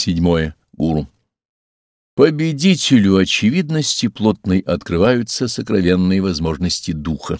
Седьмое. Гуру. Победителю очевидности плотной открываются сокровенные возможности духа.